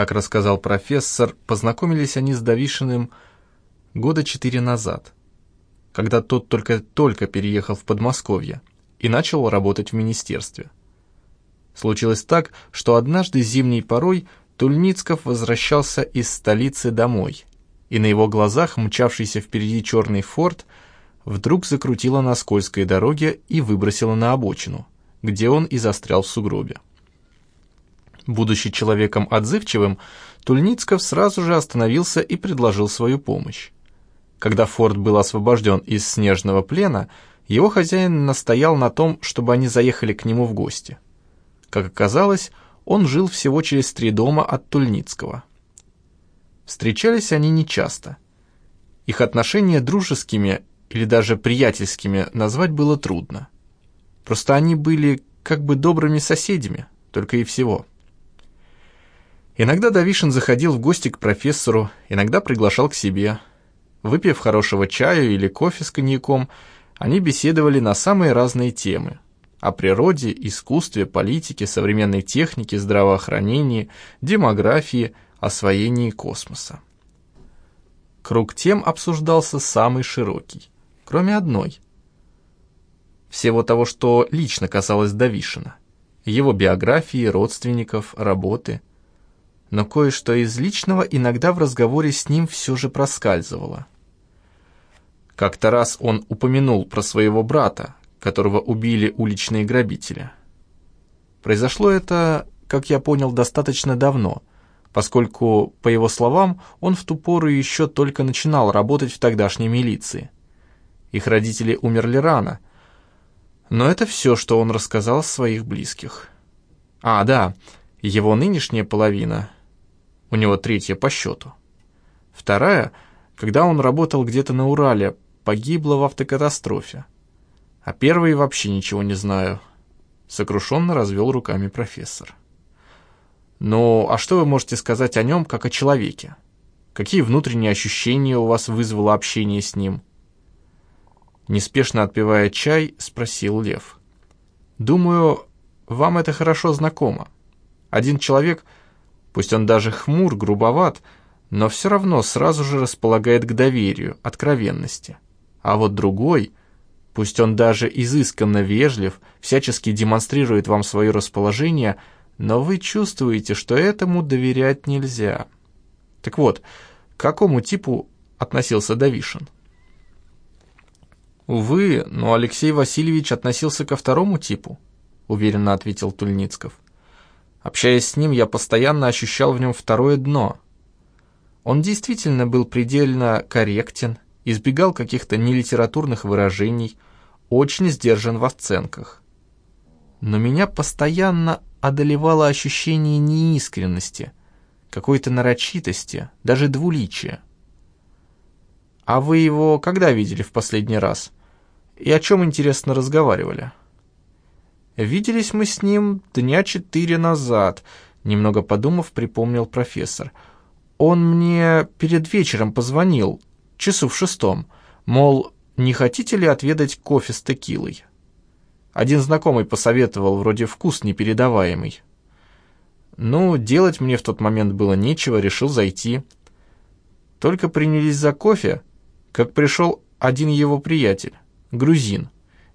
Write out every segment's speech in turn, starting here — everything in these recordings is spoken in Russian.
Как рассказал профессор, познакомились они с Давишиным года четыре назад, когда тот только-только переехал в Подмосковье и начал работать в министерстве. Случилось так, что однажды зимней порой Тульницков возвращался из столицы домой, и на его глазах мчавшийся впереди черный форт вдруг закрутило на скользкой дороге и выбросило на обочину, где он и застрял в сугробе. Будучи человеком отзывчивым, Тульницков сразу же остановился и предложил свою помощь. Когда форт был освобожден из снежного плена, его хозяин настоял на том, чтобы они заехали к нему в гости. Как оказалось, он жил всего через три дома от Тульницкого. Встречались они нечасто. Их отношения дружескими или даже приятельскими назвать было трудно. Просто они были как бы добрыми соседями, только и всего. Иногда Давишин заходил в гости к профессору, иногда приглашал к себе. Выпив хорошего чаю или кофе с коньяком, они беседовали на самые разные темы. О природе, искусстве, политике, современной технике, здравоохранении, демографии, освоении космоса. Круг тем обсуждался самый широкий, кроме одной. Всего того, что лично касалось Давишина. Его биографии, родственников, работы – но кое-что из личного иногда в разговоре с ним все же проскальзывало. Как-то раз он упомянул про своего брата, которого убили уличные грабители. Произошло это, как я понял, достаточно давно, поскольку, по его словам, он в ту пору еще только начинал работать в тогдашней милиции. Их родители умерли рано, но это все, что он рассказал своих близких. А, да, его нынешняя половина — у него третья по счету. Вторая, когда он работал где-то на Урале, погибла в автокатастрофе. А первой вообще ничего не знаю. Сокрушенно развел руками профессор. Ну, а что вы можете сказать о нем, как о человеке? Какие внутренние ощущения у вас вызвало общение с ним? Неспешно отпивая чай, спросил Лев. Думаю, вам это хорошо знакомо. Один человек — Пусть он даже хмур, грубоват, но все равно сразу же располагает к доверию, откровенности. А вот другой, пусть он даже изысканно вежлив, всячески демонстрирует вам свое расположение, но вы чувствуете, что этому доверять нельзя. Так вот, к какому типу относился Давишин? «Увы, но Алексей Васильевич относился ко второму типу», уверенно ответил Тульницков. Общаясь с ним, я постоянно ощущал в нем второе дно. Он действительно был предельно корректен, избегал каких-то нелитературных выражений, очень сдержан в оценках. Но меня постоянно одолевало ощущение неискренности, какой-то нарочитости, даже двуличия. «А вы его когда видели в последний раз? И о чем, интересно, разговаривали?» Виделись мы с ним дня четыре назад, немного подумав, припомнил профессор. Он мне перед вечером позвонил, часу в шестом, мол, не хотите ли отведать кофе с текилой? Один знакомый посоветовал, вроде вкус непередаваемый. Ну, делать мне в тот момент было нечего, решил зайти. Только принялись за кофе, как пришел один его приятель, грузин,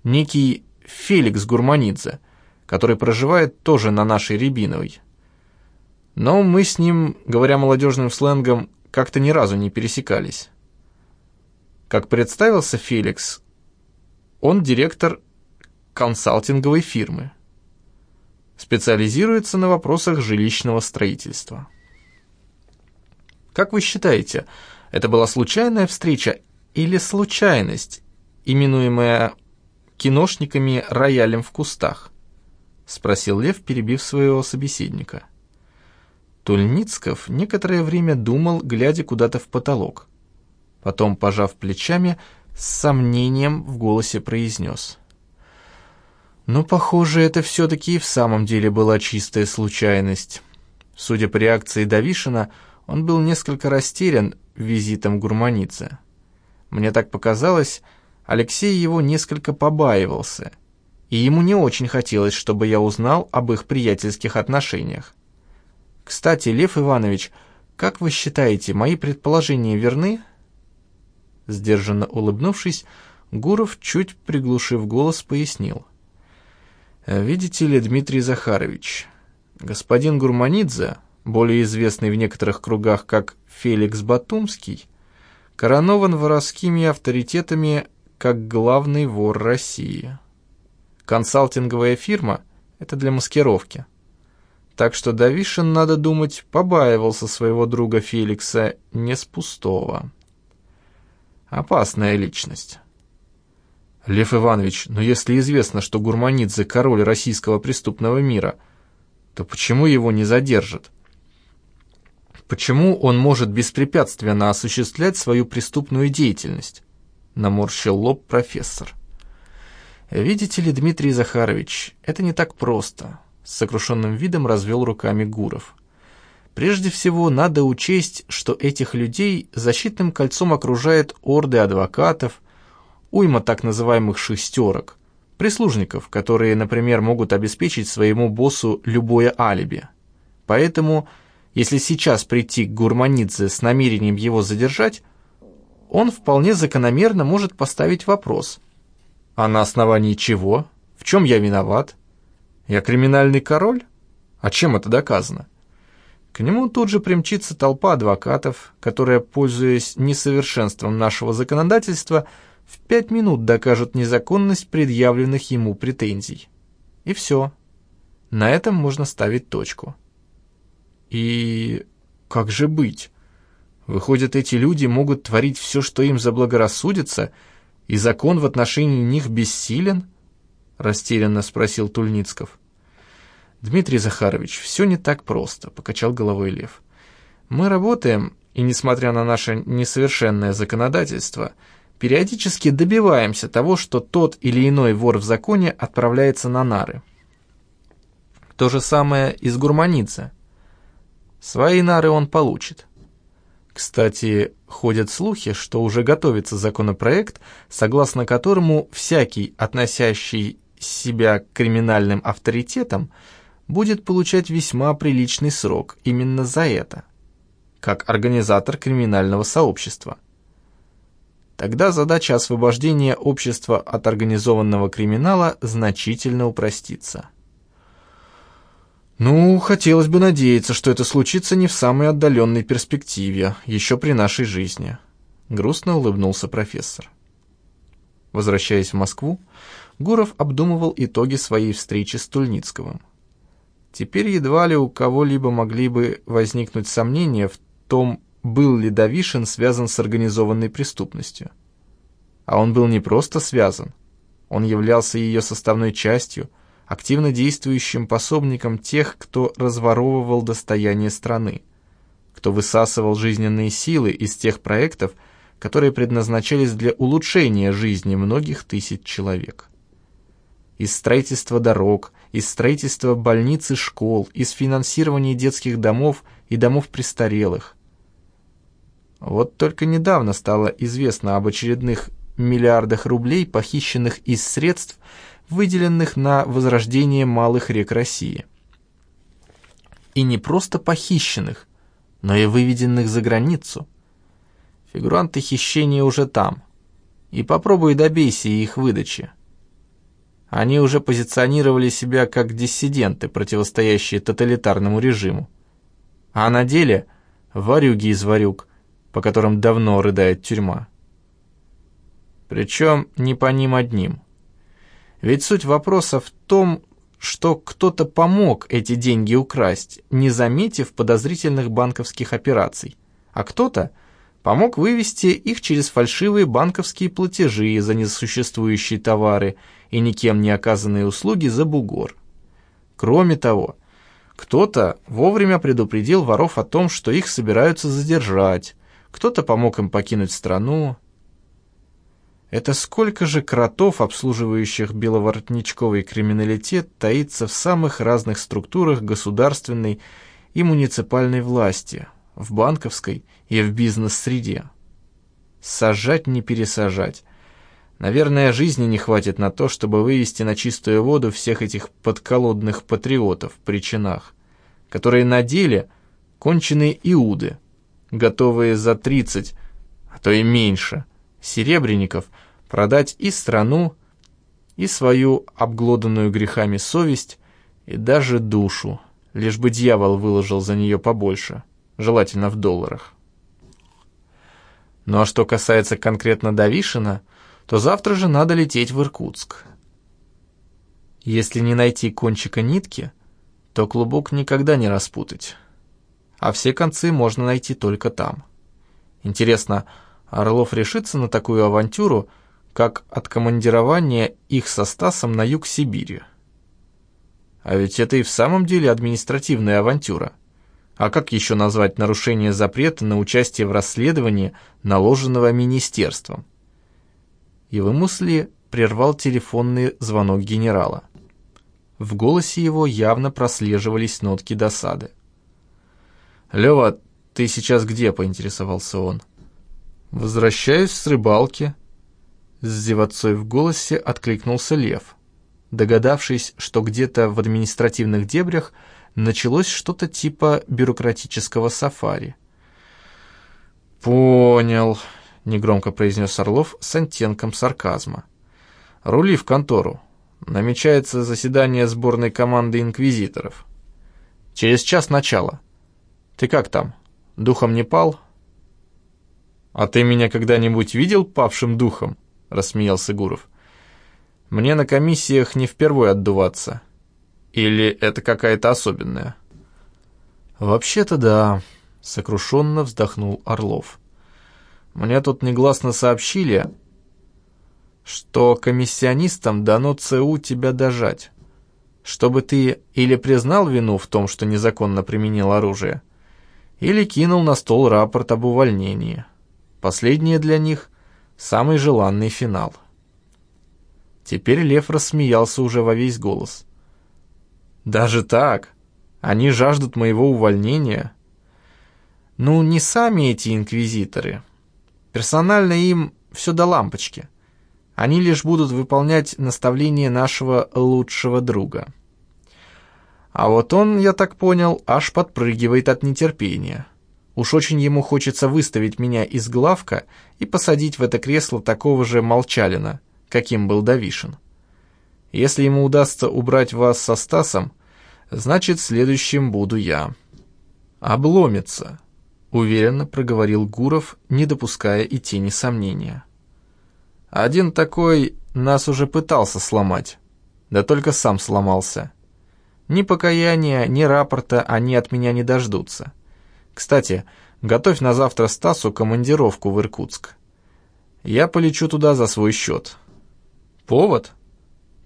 некий Феликс Гурманидзе, который проживает тоже на нашей Рябиновой. Но мы с ним, говоря молодежным сленгом, как-то ни разу не пересекались. Как представился Феликс, он директор консалтинговой фирмы. Специализируется на вопросах жилищного строительства. Как вы считаете, это была случайная встреча или случайность, именуемая киношниками роялем в кустах?» — спросил Лев, перебив своего собеседника. Тульницков некоторое время думал, глядя куда-то в потолок. Потом, пожав плечами, с сомнением в голосе произнес. «Ну, похоже, это все-таки и в самом деле была чистая случайность. Судя по реакции Давишина, он был несколько растерян визитом Гурманидзе. Мне так показалось, Алексей его несколько побаивался, и ему не очень хотелось, чтобы я узнал об их приятельских отношениях. Кстати, Лев Иванович, как вы считаете, мои предположения верны?» Сдержанно улыбнувшись, Гуров, чуть приглушив голос, пояснил. «Видите ли, Дмитрий Захарович, господин Гурманидзе, более известный в некоторых кругах как Феликс Батумский, коронован воровскими авторитетами как главный вор России. Консалтинговая фирма — это для маскировки. Так что Давишин, надо думать, побаивался своего друга Феликса не с пустого. Опасная личность. Лев Иванович, но если известно, что Гурманидзе — король российского преступного мира, то почему его не задержат? Почему он может беспрепятственно осуществлять свою преступную деятельность? Наморщил лоб профессор. Видите ли, Дмитрий Захарович, это не так просто. С сокрушенным видом развел руками Гуров. Прежде всего, надо учесть, что этих людей защитным кольцом окружает орды адвокатов, уйма так называемых «шестерок», прислужников, которые, например, могут обеспечить своему боссу любое алиби. Поэтому если сейчас прийти к Гурманидзе с намерением его задержать, он вполне закономерно может поставить вопрос. А на основании чего? В чем я виноват? Я криминальный король? А чем это доказано? К нему тут же примчится толпа адвокатов, которая, пользуясь несовершенством нашего законодательства, в пять минут докажут незаконность предъявленных ему претензий. И все. На этом можно ставить точку. И как же быть? Выходят, эти люди могут творить все, что им заблагорассудится, и закон в отношении них бессилен? Растерянно спросил Тульницков. Дмитрий Захарович, все не так просто, покачал головой Лев. Мы работаем, и несмотря на наше несовершенное законодательство, периодически добиваемся того, что тот или иной вор в законе отправляется на нары. То же самое и с Гурманидзе. Свои нары он получит. Кстати, ходят слухи, что уже готовится законопроект, согласно которому всякий, относящий себя к криминальным авторитетам, будет получать весьма приличный срок именно за это, как организатор криминального сообщества. Тогда задача освобождения общества от организованного криминала значительно упростится. «Ну, хотелось бы надеяться, что это случится не в самой отдаленной перспективе, еще при нашей жизни», — грустно улыбнулся профессор. Возвращаясь в Москву, Гуров обдумывал итоги своей встречи с Тульницковым. Теперь едва ли у кого-либо могли бы возникнуть сомнения в том, был ли Давишин связан с организованной преступностью. А он был не просто связан, он являлся ее составной частью — активно действующим пособником тех, кто разворовывал достояние страны, кто высасывал жизненные силы из тех проектов, которые предназначались для улучшения жизни многих тысяч человек. Из строительства дорог, из строительства больниц и школ, из финансирования детских домов и домов престарелых. Вот только недавно стало известно об очередных миллиардах рублей, похищенных из средств, выделенных на возрождение малых рек России. И не просто похищенных, но и выведенных за границу. Фигуранты хищения уже там. И попробуй добейся их выдачи. Они уже позиционировали себя как диссиденты, противостоящие тоталитарному режиму. А на деле варюги из варюг, по которым давно рыдает тюрьма. Причем не по ним одним. Ведь суть вопроса в том, что кто-то помог эти деньги украсть, не заметив подозрительных банковских операций, а кто-то помог вывести их через фальшивые банковские платежи за несуществующие товары и никем не оказанные услуги за бугор. Кроме того, кто-то вовремя предупредил воров о том, что их собираются задержать, кто-то помог им покинуть страну, это сколько же кротов, обслуживающих беловоротничковый криминалитет, таится в самых разных структурах государственной и муниципальной власти, в банковской и в бизнес-среде. Сажать не пересажать. Наверное, жизни не хватит на то, чтобы вывести на чистую воду всех этих подколодных патриотов при чинах, которые на деле – конченые иуды, готовые за 30, а то и меньше, серебряников продать и страну, и свою обглоданную грехами совесть, и даже душу, лишь бы дьявол выложил за нее побольше, желательно в долларах. Ну а что касается конкретно Давишина, то завтра же надо лететь в Иркутск. Если не найти кончика нитки, то клубок никогда не распутать. А все концы можно найти только там. Интересно, Орлов решится на такую авантюру, как откомандирование их со Стасом на юг Сибири? А ведь это и в самом деле административная авантюра. А как еще назвать нарушение запрета на участие в расследовании, наложенного министерством? Его мысли прервал телефонный звонок генерала. В голосе его явно прослеживались нотки досады. «Лёва, ты сейчас где?» — поинтересовался он. «Возвращаюсь с рыбалки». С зевотцой в голосе откликнулся Лев догадавшись, что где-то в административных дебрях началось что-то типа бюрократического сафари. «Понял», — негромко произнес Орлов с оттенком сарказма. «Рули в контору. Намечается заседание сборной команды инквизиторов. Через час начала. Ты как там? Духом не пал?» «А ты меня когда-нибудь видел павшим духом?» — рассмеялся Гуров. Мне на комиссиях не впервые отдуваться. Или это какая-то особенная? Вообще-то да, сокрушенно вздохнул Орлов. Мне тут негласно сообщили, что комиссионистам дано ЦУ тебя дожать, чтобы ты или признал вину в том, что незаконно применил оружие, или кинул на стол рапорт об увольнении. Последнее для них – самый желанный финал. Теперь Лев рассмеялся уже во весь голос. «Даже так? Они жаждут моего увольнения?» «Ну, не сами эти инквизиторы. Персонально им все до лампочки. Они лишь будут выполнять наставления нашего лучшего друга». А вот он, я так понял, аж подпрыгивает от нетерпения. Уж очень ему хочется выставить меня из главка и посадить в это кресло такого же молчалина, каким был Давишин. Если ему удастся убрать вас со Стасом, значит, следующим буду я. Обломится, уверенно проговорил Гуров, не допуская и тени сомнения. Один такой нас уже пытался сломать, да только сам сломался. Ни покаяния, ни рапорта они от меня не дождутся. Кстати, готовь на завтра Стасу командировку в Иркутск. Я полечу туда за свой счет. Повод?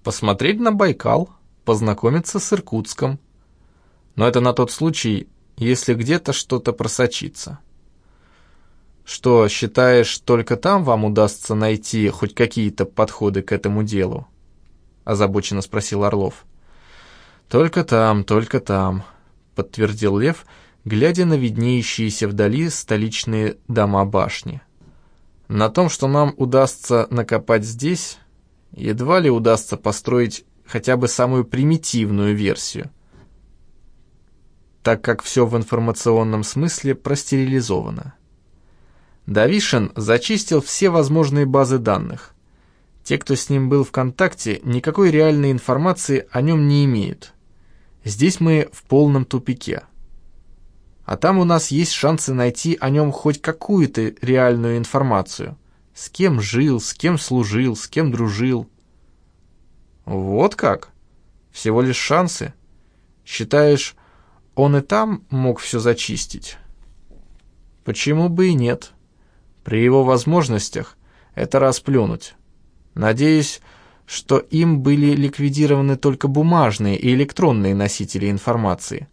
Посмотреть на Байкал, познакомиться с Иркутском. Но это на тот случай, если где-то что-то просочится. Что, считаешь, только там вам удастся найти хоть какие-то подходы к этому делу? Озабоченно спросил Орлов. Только там, только там, подтвердил Лев, глядя на виднеющиеся вдали столичные дома-башни. На том, что нам удастся накопать здесь, едва ли удастся построить хотя бы самую примитивную версию, так как все в информационном смысле простерилизовано. Давишин зачистил все возможные базы данных. Те, кто с ним был в контакте, никакой реальной информации о нем не имеют. Здесь мы в полном тупике. А там у нас есть шансы найти о нем хоть какую-то реальную информацию – с кем жил, с кем служил, с кем дружил. Вот как? Всего лишь шансы? Считаешь, он и там мог все зачистить? Почему бы и нет? При его возможностях это расплюнуть. Надеюсь, что им были ликвидированы только бумажные и электронные носители информации.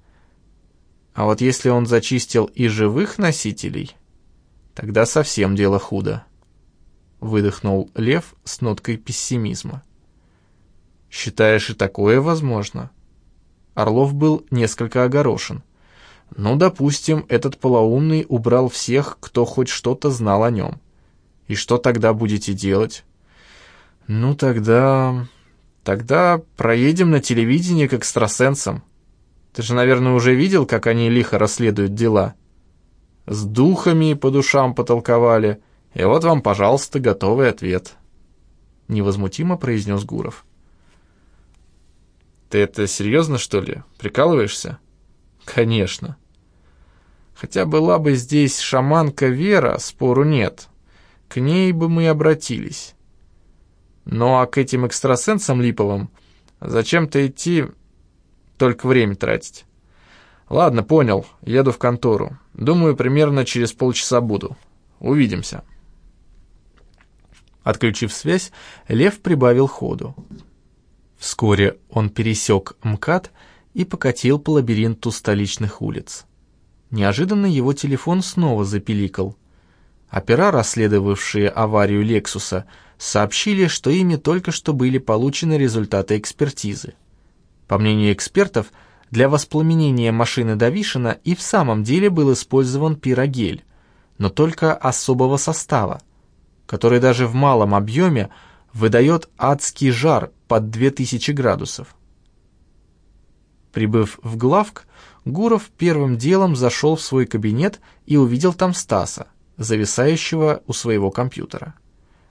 А вот если он зачистил и живых носителей, тогда совсем дело худо выдохнул Лев с ноткой пессимизма. «Считаешь, и такое возможно?» Орлов был несколько огорошен. «Ну, допустим, этот полоумный убрал всех, кто хоть что-то знал о нем. И что тогда будете делать?» «Ну, тогда... тогда проедем на телевидение к экстрасенсам. Ты же, наверное, уже видел, как они лихо расследуют дела. С духами по душам потолковали, и вот вам, пожалуйста, готовый ответ. Невозмутимо произнес Гуров. Ты это серьезно, что ли? Прикалываешься? Конечно. Хотя была бы здесь шаманка Вера, спору нет. К ней бы мы обратились. Ну а к этим экстрасенсам липовым зачем-то идти, только время тратить. Ладно, понял, еду в контору. Думаю, примерно через полчаса буду. Увидимся. Отключив связь, Лев прибавил ходу. Вскоре он пересек МКАД и покатил по лабиринту столичных улиц. Неожиданно его телефон снова запиликал. Опера, расследовавшие аварию «Лексуса», сообщили, что ими только что были получены результаты экспертизы. По мнению экспертов, для воспламенения машины Давишина и в самом деле был использован пирогель, но только особого состава, который даже в малом объеме выдает адский жар под 2000 градусов. Прибыв в главк, Гуров первым делом зашел в свой кабинет и увидел там Стаса, зависающего у своего компьютера.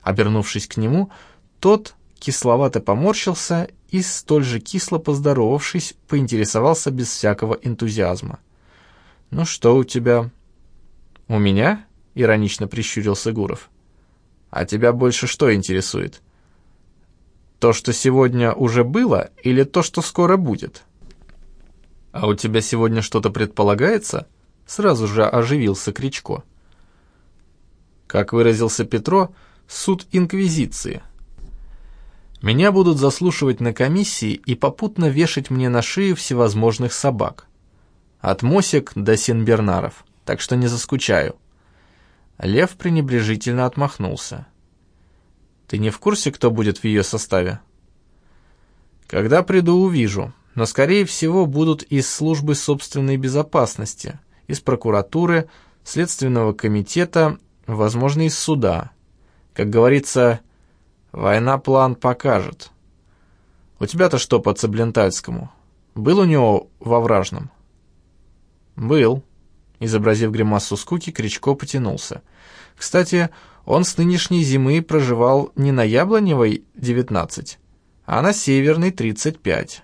Обернувшись к нему, тот кисловато поморщился и, столь же кисло поздоровавшись, поинтересовался без всякого энтузиазма. «Ну что у тебя?» «У меня?» — иронично прищурился Гуров. «А тебя больше что интересует? То, что сегодня уже было, или то, что скоро будет?» «А у тебя сегодня что-то предполагается?» Сразу же оживился Кричко. Как выразился Петро, суд инквизиции. Меня будут заслушивать на комиссии и попутно вешать мне на шею всевозможных собак. От Мосик до Сенбернаров, так что не заскучаю. Лев пренебрежительно отмахнулся. Ты не в курсе, кто будет в ее составе? Когда приду, увижу, но, скорее всего, будут из службы собственной безопасности, из прокуратуры, следственного комитета, возможно, из суда. Как говорится, война план покажет. У тебя-то что по Цаблентальскому? Был у него во Вражном? Был. Изобразив гримасу скуки, Кричко потянулся. Кстати, он с нынешней зимы проживал не на Яблоневой, 19, а на Северной, 35.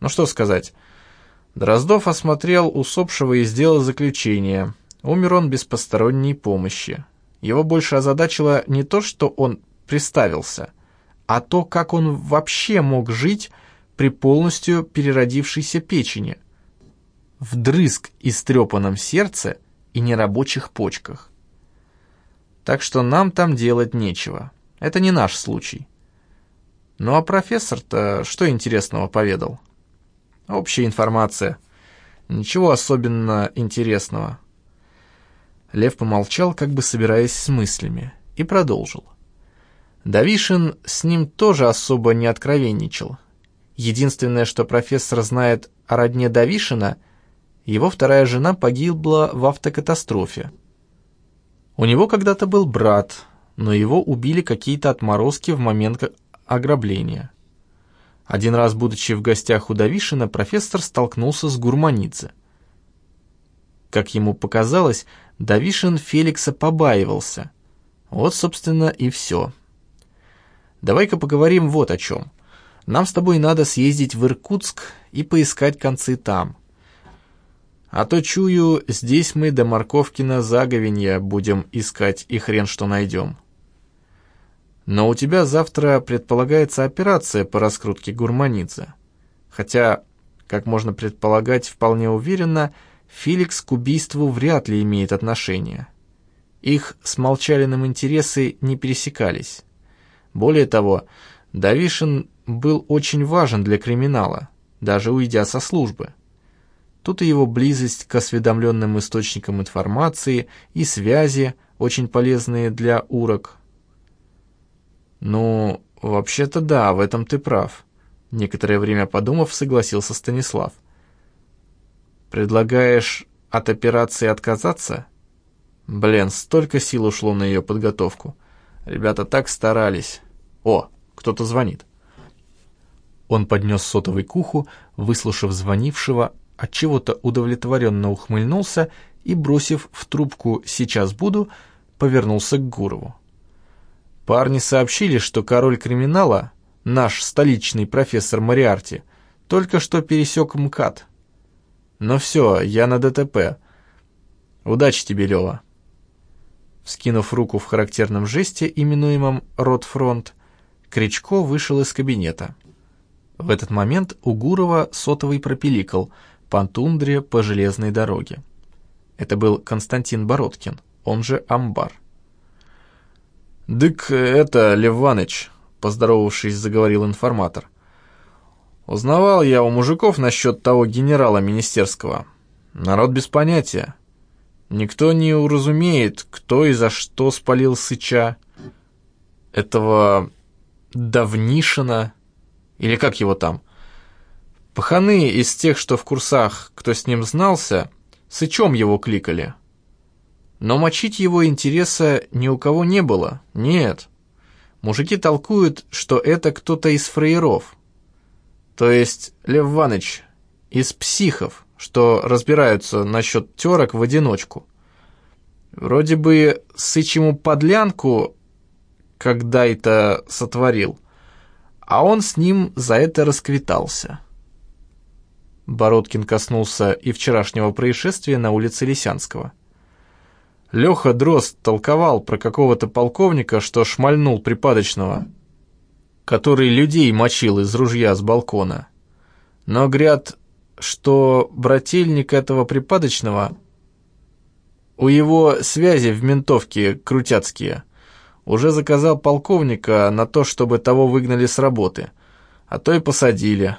Ну что сказать. Дроздов осмотрел усопшего и сделал заключение. Умер он без посторонней помощи. Его больше озадачило не то, что он приставился, а то, как он вообще мог жить при полностью переродившейся печени, вдрызг истрепанном сердце и нерабочих почках. Так что нам там делать нечего. Это не наш случай. Ну а профессор-то что интересного поведал? Общая информация. Ничего особенно интересного. Лев помолчал, как бы собираясь с мыслями, и продолжил. Давишин с ним тоже особо не откровенничал. Единственное, что профессор знает о родне Давишина, его вторая жена погибла в автокатастрофе. У него когда-то был брат, но его убили какие-то отморозки в момент ограбления. Один раз, будучи в гостях у Давишина, профессор столкнулся с Гурманидзе. Как ему показалось, Давишин Феликса побаивался. Вот, собственно, и все. Давай-ка поговорим вот о чем. Нам с тобой надо съездить в Иркутск и поискать концы там. А то, чую, здесь мы до Морковкина заговенья будем искать и хрен что найдем. Но у тебя завтра предполагается операция по раскрутке Гурманидзе. Хотя, как можно предполагать вполне уверенно, Феликс к убийству вряд ли имеет отношение. Их с Молчалиным интересы не пересекались. Более того, Давишин был очень важен для криминала, даже уйдя со службы. Тут и его близость к осведомленным источникам информации и связи, очень полезные для урок. «Ну, вообще-то да, в этом ты прав», — некоторое время подумав, согласился Станислав. «Предлагаешь от операции отказаться?» Блин, столько сил ушло на ее подготовку. Ребята так старались. О, кто-то звонит. Он поднес сотовый к уху, выслушав звонившего, отчего-то удовлетворенно ухмыльнулся и, бросив в трубку «сейчас буду», повернулся к Гурову. Парни сообщили, что король криминала, наш столичный профессор Мариарти, только что пересек МКАД. Но все, я на ДТП. Удачи тебе, Лева. Скинув руку в характерном жесте, именуемом «Ротфронт», Кричко вышел из кабинета. В этот момент у Гурова сотовый пропеликал по тундре по железной дороге. Это был Константин Бородкин, он же Амбар. «Дык, это, Леваныч», — поздоровавшись, заговорил информатор. «Узнавал я у мужиков насчет того генерала министерского. Народ без понятия. Никто не уразумеет, кто и за что спалил Сыча. Этого Давнишина, или как его там. Паханы из тех, что в курсах, кто с ним знался, Сычом его кликали. Но мочить его интереса ни у кого не было, нет. Мужики толкуют, что это кто-то из фраеров. То есть, Лев Иваныч, из психов что разбираются насчет терок в одиночку. Вроде бы Сыч ему подлянку когда это сотворил, а он с ним за это расквитался. Бородкин коснулся и вчерашнего происшествия на улице Лисянского. Леха Дрозд толковал про какого-то полковника, что шмальнул припадочного, который людей мочил из ружья с балкона. Но, говорят, что брательник этого припадочного, у его связи в ментовке крутяцкие, уже заказал полковника на то, чтобы того выгнали с работы, а то и посадили.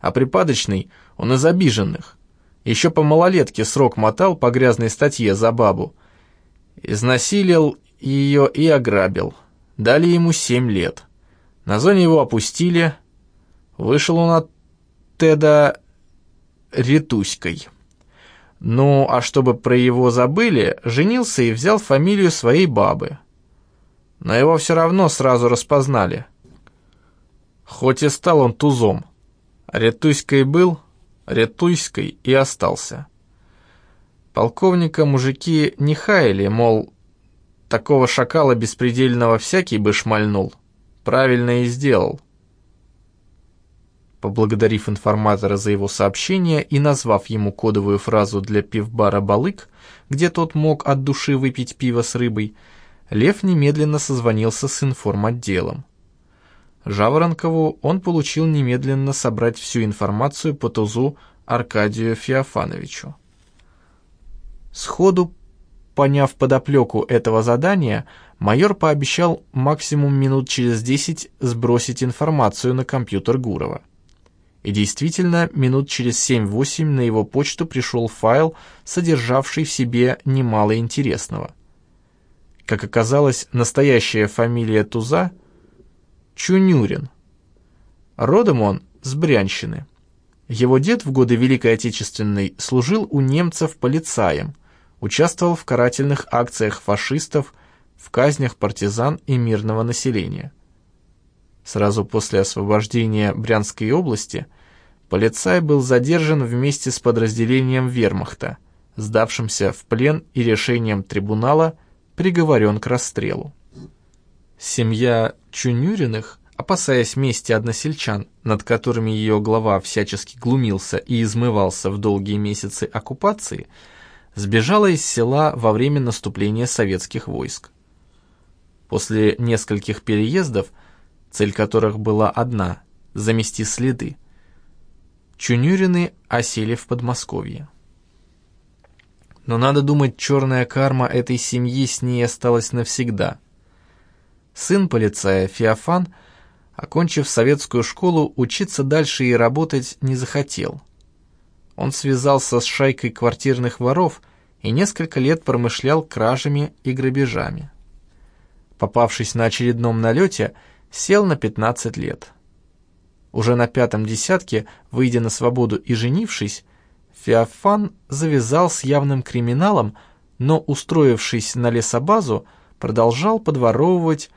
А припадочный он из обиженных. Еще по малолетке срок мотал по грязной статье за бабу. Изнасилил ее и ограбил. Дали ему семь лет. На зоне его опустили. Вышел он от Теда Ритуськой. Ну, а чтобы про его забыли, женился и взял фамилию своей бабы. Но его все равно сразу распознали. Хоть и стал он тузом. Ретуйской был, Ретуйской и остался. Полковника мужики не хаяли, мол, такого шакала беспредельного всякий бы шмальнул. Правильно и сделал. Поблагодарив информатора за его сообщение и назвав ему кодовую фразу для пивбара «Балык», где тот мог от души выпить пиво с рыбой, Лев немедленно созвонился с информотделом. Жаворонкову он получил немедленно собрать всю информацию по тузу Аркадию Феофановичу. Сходу, поняв подоплеку этого задания, майор пообещал максимум минут через десять сбросить информацию на компьютер Гурова. И действительно, минут через 7-8 на его почту пришел файл, содержавший в себе немало интересного. Как оказалось, настоящая фамилия Туза – Чунюрин. Родом он с Брянщины. Его дед в годы Великой Отечественной служил у немцев полицаем, участвовал в карательных акциях фашистов, в казнях партизан и мирного населения. Сразу после освобождения Брянской области полицай был задержан вместе с подразделением вермахта, сдавшимся в плен и решением трибунала приговорен к расстрелу. Семья Чунюриных, опасаясь мести односельчан, над которыми ее глава всячески глумился и измывался в долгие месяцы оккупации, сбежала из села во время наступления советских войск. После нескольких переездов – цель которых была одна – замести следы. Чунюрины осели в Подмосковье. Но надо думать, черная карма этой семьи с ней осталась навсегда. Сын полицая Феофан, окончив советскую школу, учиться дальше и работать не захотел. Он связался с шайкой квартирных воров и несколько лет промышлял кражами и грабежами. Попавшись на очередном налете – сел на 15 лет. Уже на пятом десятке, выйдя на свободу и женившись, Феофан завязал с явным криминалом, но, устроившись на лесобазу, продолжал подворовывать,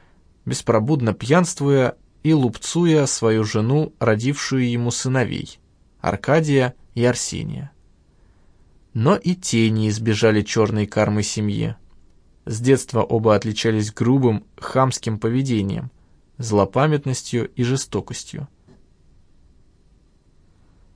беспробудно пьянствуя и лупцуя свою жену, родившую ему сыновей, Аркадия и Арсения. Но и те не избежали черной кармы семьи. С детства оба отличались грубым, хамским поведением, злопамятностью и жестокостью.